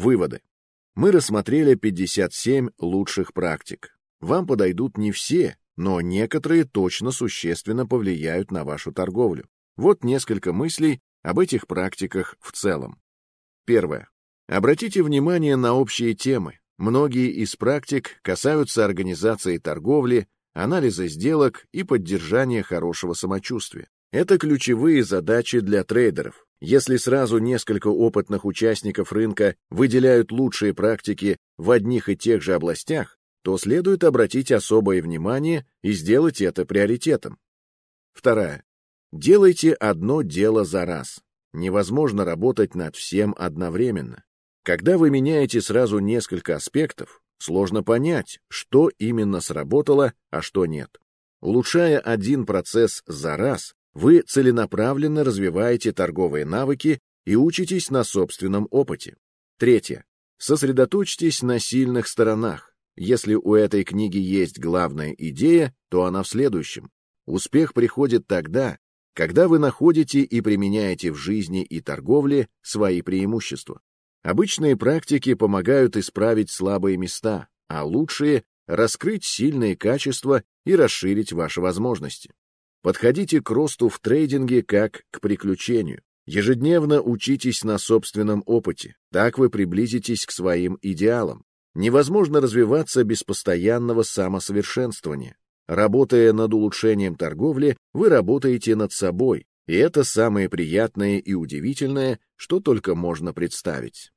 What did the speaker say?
Выводы. Мы рассмотрели 57 лучших практик. Вам подойдут не все, но некоторые точно существенно повлияют на вашу торговлю. Вот несколько мыслей об этих практиках в целом. Первое. Обратите внимание на общие темы. Многие из практик касаются организации торговли, анализа сделок и поддержания хорошего самочувствия. Это ключевые задачи для трейдеров. Если сразу несколько опытных участников рынка выделяют лучшие практики в одних и тех же областях, то следует обратить особое внимание и сделать это приоритетом. Вторая. Делайте одно дело за раз. Невозможно работать над всем одновременно. Когда вы меняете сразу несколько аспектов, сложно понять, что именно сработало, а что нет. Улучшая один процесс за раз, вы целенаправленно развиваете торговые навыки и учитесь на собственном опыте. Третье. Сосредоточьтесь на сильных сторонах. Если у этой книги есть главная идея, то она в следующем. Успех приходит тогда, когда вы находите и применяете в жизни и торговле свои преимущества. Обычные практики помогают исправить слабые места, а лучшие — раскрыть сильные качества и расширить ваши возможности. Подходите к росту в трейдинге как к приключению. Ежедневно учитесь на собственном опыте, так вы приблизитесь к своим идеалам. Невозможно развиваться без постоянного самосовершенствования. Работая над улучшением торговли, вы работаете над собой, и это самое приятное и удивительное, что только можно представить.